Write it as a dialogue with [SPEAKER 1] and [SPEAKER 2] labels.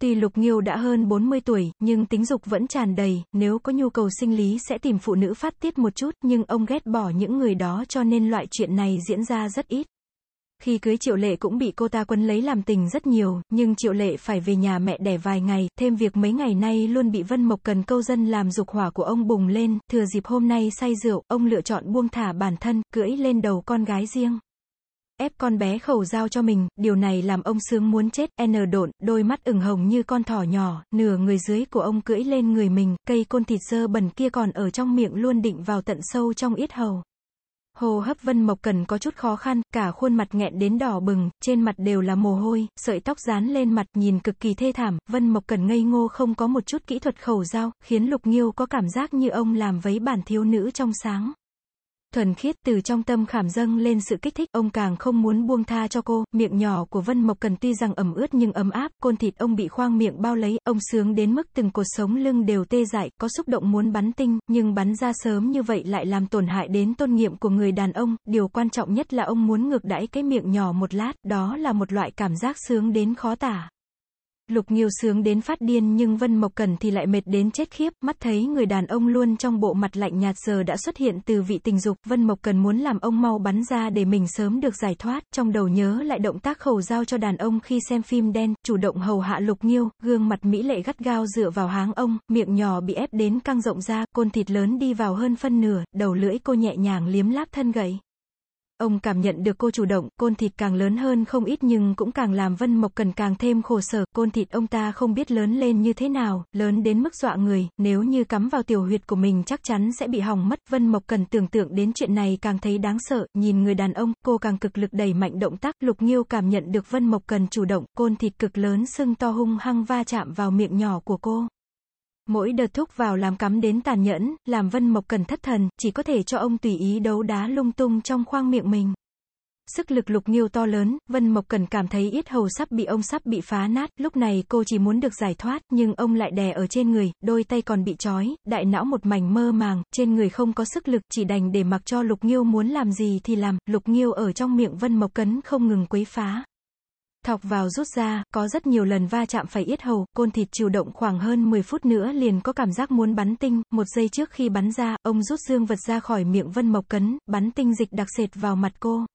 [SPEAKER 1] Tuy Lục Nghiêu đã hơn 40 tuổi, nhưng tính dục vẫn tràn đầy, nếu có nhu cầu sinh lý sẽ tìm phụ nữ phát tiết một chút, nhưng ông ghét bỏ những người đó cho nên loại chuyện này diễn ra rất ít. Khi cưới Triệu Lệ cũng bị cô ta quấn lấy làm tình rất nhiều, nhưng Triệu Lệ phải về nhà mẹ đẻ vài ngày, thêm việc mấy ngày nay luôn bị Vân Mộc Cần câu dân làm dục hỏa của ông bùng lên, thừa dịp hôm nay say rượu, ông lựa chọn buông thả bản thân, cưỡi lên đầu con gái riêng. Ép con bé khẩu giao cho mình, điều này làm ông sướng muốn chết, n độn, đôi mắt ửng hồng như con thỏ nhỏ, nửa người dưới của ông cưỡi lên người mình, cây côn thịt dơ bẩn kia còn ở trong miệng luôn định vào tận sâu trong yết hầu. Hồ hấp Vân Mộc Cần có chút khó khăn, cả khuôn mặt nghẹn đến đỏ bừng, trên mặt đều là mồ hôi, sợi tóc dán lên mặt, nhìn cực kỳ thê thảm, Vân Mộc Cần ngây ngô không có một chút kỹ thuật khẩu giao, khiến Lục Nghiêu có cảm giác như ông làm vấy bản thiếu nữ trong sáng thuần khiết từ trong tâm khảm dâng lên sự kích thích, ông càng không muốn buông tha cho cô, miệng nhỏ của Vân Mộc Cần tuy rằng ẩm ướt nhưng ấm áp, côn thịt ông bị khoang miệng bao lấy, ông sướng đến mức từng cột sống lưng đều tê dại, có xúc động muốn bắn tinh, nhưng bắn ra sớm như vậy lại làm tổn hại đến tôn nghiêm của người đàn ông, điều quan trọng nhất là ông muốn ngược đãi cái miệng nhỏ một lát, đó là một loại cảm giác sướng đến khó tả. Lục Nghiêu sướng đến phát điên nhưng Vân Mộc Cẩn thì lại mệt đến chết khiếp, mắt thấy người đàn ông luôn trong bộ mặt lạnh nhạt giờ đã xuất hiện từ vị tình dục, Vân Mộc Cần muốn làm ông mau bắn ra để mình sớm được giải thoát, trong đầu nhớ lại động tác khẩu giao cho đàn ông khi xem phim đen, chủ động hầu hạ Lục Nghiêu, gương mặt mỹ lệ gắt gao dựa vào háng ông, miệng nhỏ bị ép đến căng rộng ra, côn thịt lớn đi vào hơn phân nửa, đầu lưỡi cô nhẹ nhàng liếm láp thân gầy. Ông cảm nhận được cô chủ động, côn thịt càng lớn hơn không ít nhưng cũng càng làm Vân Mộc Cần càng thêm khổ sở, côn thịt ông ta không biết lớn lên như thế nào, lớn đến mức dọa người, nếu như cắm vào tiểu huyệt của mình chắc chắn sẽ bị hỏng mất, Vân Mộc Cần tưởng tượng đến chuyện này càng thấy đáng sợ, nhìn người đàn ông, cô càng cực lực đẩy mạnh động tác, Lục Nghiêu cảm nhận được Vân Mộc Cần chủ động, côn thịt cực lớn sưng to hung hăng va chạm vào miệng nhỏ của cô. Mỗi đợt thúc vào làm cắm đến tàn nhẫn, làm Vân Mộc Cần thất thần, chỉ có thể cho ông tùy ý đấu đá lung tung trong khoang miệng mình. Sức lực lục nghiêu to lớn, Vân Mộc Cần cảm thấy yết hầu sắp bị ông sắp bị phá nát, lúc này cô chỉ muốn được giải thoát, nhưng ông lại đè ở trên người, đôi tay còn bị trói, đại não một mảnh mơ màng, trên người không có sức lực, chỉ đành để mặc cho lục nghiêu muốn làm gì thì làm, lục nghiêu ở trong miệng Vân Mộc Cấn không ngừng quấy phá. Thọc vào rút ra, có rất nhiều lần va chạm phải yết hầu, côn thịt chịu động khoảng hơn 10 phút nữa liền có cảm giác muốn bắn tinh, một giây trước khi bắn ra, ông rút dương vật ra khỏi miệng Vân Mộc Cấn, bắn tinh dịch đặc sệt vào mặt cô.